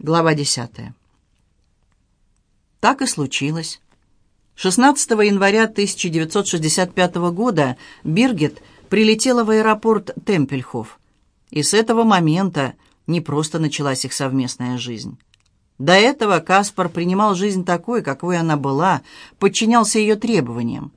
Глава 10. Так и случилось. 16 января 1965 года Биргет прилетела в аэропорт Темпельхоф. И с этого момента не просто началась их совместная жизнь. До этого Каспар принимал жизнь такой, какой она была, подчинялся ее требованиям.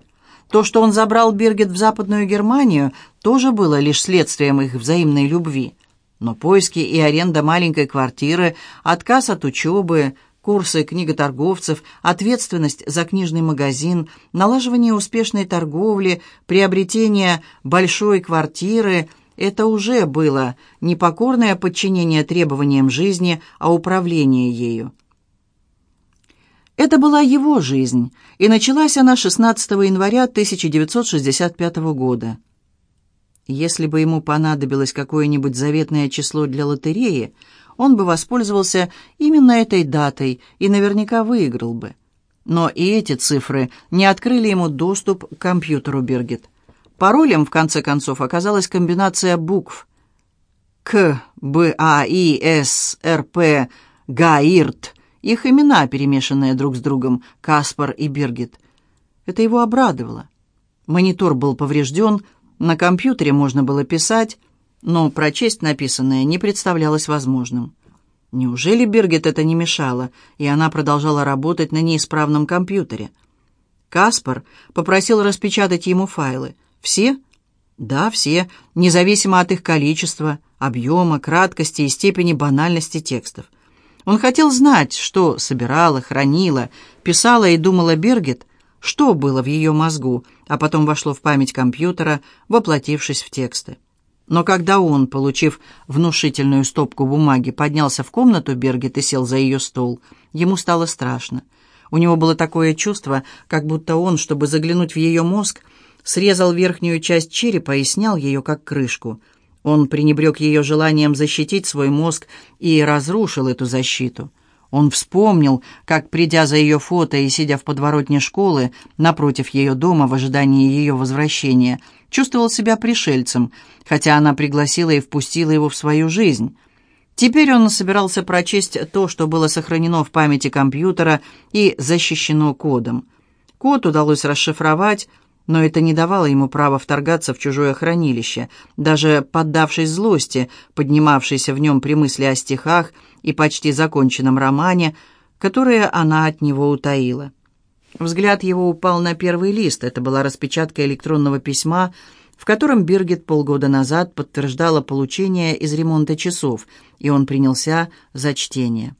То, что он забрал Биргет в Западную Германию, тоже было лишь следствием их взаимной любви – но поиски и аренда маленькой квартиры, отказ от учебы, курсы книготорговцев, ответственность за книжный магазин, налаживание успешной торговли, приобретение большой квартиры – это уже было не покорное подчинение требованиям жизни, а управление ею. Это была его жизнь, и началась она 16 января 1965 года. Если бы ему понадобилось какое-нибудь заветное число для лотереи, он бы воспользовался именно этой датой и наверняка выиграл бы. Но и эти цифры не открыли ему доступ к компьютеру Бергет. Паролем, в конце концов, оказалась комбинация букв К, Б, А, И, С, Р, П, Гаирт. Их имена, перемешанные друг с другом, Каспар и Бергет. Это его обрадовало. Монитор был поврежден, на компьютере можно было писать, но прочесть написанное не представлялось возможным. Неужели Бергет это не мешало, и она продолжала работать на неисправном компьютере? Каспар попросил распечатать ему файлы. Все? Да, все, независимо от их количества, объема, краткости и степени банальности текстов. Он хотел знать, что собирала, хранила, писала и думала Бергет, что было в ее мозгу, а потом вошло в память компьютера, воплотившись в тексты. Но когда он, получив внушительную стопку бумаги, поднялся в комнату Бергет и сел за ее стол, ему стало страшно. У него было такое чувство, как будто он, чтобы заглянуть в ее мозг, срезал верхнюю часть черепа и снял ее как крышку. Он пренебрег ее желанием защитить свой мозг и разрушил эту защиту. Он вспомнил, как, придя за ее фото и сидя в подворотне школы, напротив ее дома в ожидании ее возвращения, чувствовал себя пришельцем, хотя она пригласила и впустила его в свою жизнь. Теперь он собирался прочесть то, что было сохранено в памяти компьютера и защищено кодом. Код удалось расшифровать, но это не давало ему права вторгаться в чужое хранилище, даже поддавшись злости, поднимавшейся в нем при мысли о стихах и почти законченном романе, которые она от него утаила. Взгляд его упал на первый лист. Это была распечатка электронного письма, в котором Биргит полгода назад подтверждала получение из ремонта часов, и он принялся за чтение.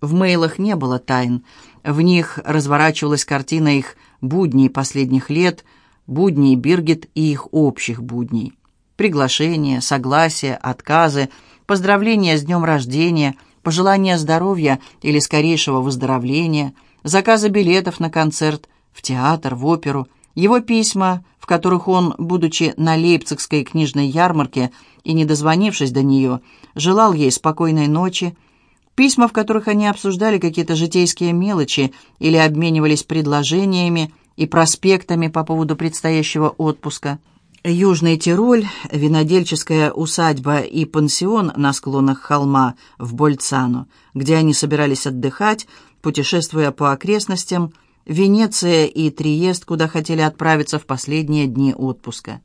В мейлах не было тайн. В них разворачивалась картина их будней последних лет – будней Биргит и их общих будней. Приглашения, согласия, отказы, поздравления с днем рождения, пожелания здоровья или скорейшего выздоровления, заказы билетов на концерт, в театр, в оперу, его письма, в которых он, будучи на Лейпцигской книжной ярмарке и не дозвонившись до нее, желал ей спокойной ночи, письма, в которых они обсуждали какие-то житейские мелочи или обменивались предложениями, и проспектами по поводу предстоящего отпуска. Южный Тироль, винодельческая усадьба и пансион на склонах холма в Больцану, где они собирались отдыхать, путешествуя по окрестностям, Венеция и Триест, куда хотели отправиться в последние дни отпуска.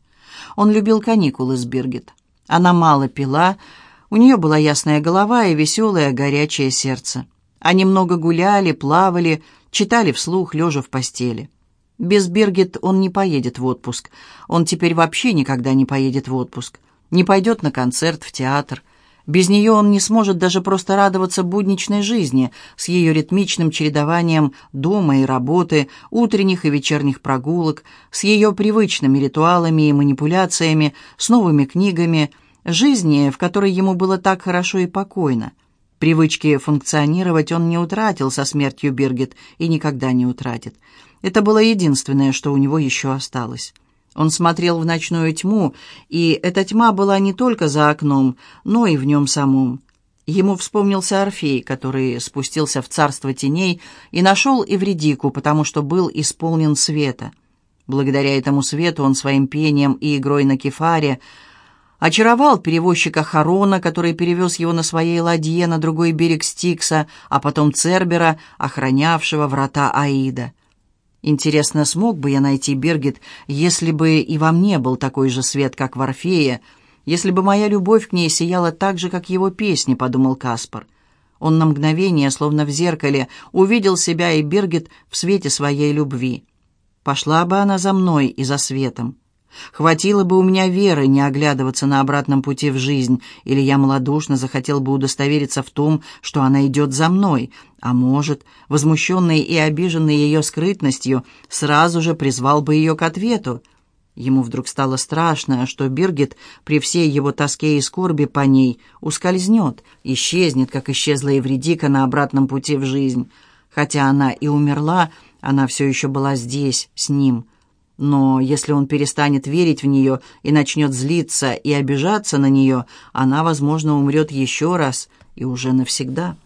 Он любил каникулы с Биргит. Она мало пила, у нее была ясная голова и веселое горячее сердце. Они много гуляли, плавали, читали вслух, лежа в постели. Без Бергет он не поедет в отпуск. Он теперь вообще никогда не поедет в отпуск. Не пойдет на концерт, в театр. Без нее он не сможет даже просто радоваться будничной жизни с ее ритмичным чередованием дома и работы, утренних и вечерних прогулок, с ее привычными ритуалами и манипуляциями, с новыми книгами, жизни, в которой ему было так хорошо и покойно. Привычки функционировать он не утратил со смертью Бергет и никогда не утратит. Это было единственное, что у него еще осталось. Он смотрел в ночную тьму, и эта тьма была не только за окном, но и в нем самом. Ему вспомнился Орфей, который спустился в царство теней и нашел Эвредику, потому что был исполнен света. Благодаря этому свету он своим пением и игрой на кефаре Очаровал перевозчика Харона, который перевез его на своей ладье на другой берег Стикса, а потом Цербера, охранявшего врата Аида. Интересно, смог бы я найти Бергет, если бы и во мне был такой же свет, как в Орфее, если бы моя любовь к ней сияла так же, как его песни, подумал Каспар. Он на мгновение, словно в зеркале, увидел себя и Бергет в свете своей любви. Пошла бы она за мной и за светом. Хватило бы у меня веры не оглядываться на обратном пути в жизнь, или я малодушно захотел бы удостовериться в том, что она идет за мной, а может, возмущенный и обиженный ее скрытностью, сразу же призвал бы ее к ответу. Ему вдруг стало страшно, что Биргит при всей его тоске и скорби по ней ускользнет, исчезнет, как исчезла Евредика на обратном пути в жизнь. Хотя она и умерла, она все еще была здесь, с ним — но если он перестанет верить в нее и начнет злиться и обижаться на нее, она, возможно, умрет еще раз и уже навсегда.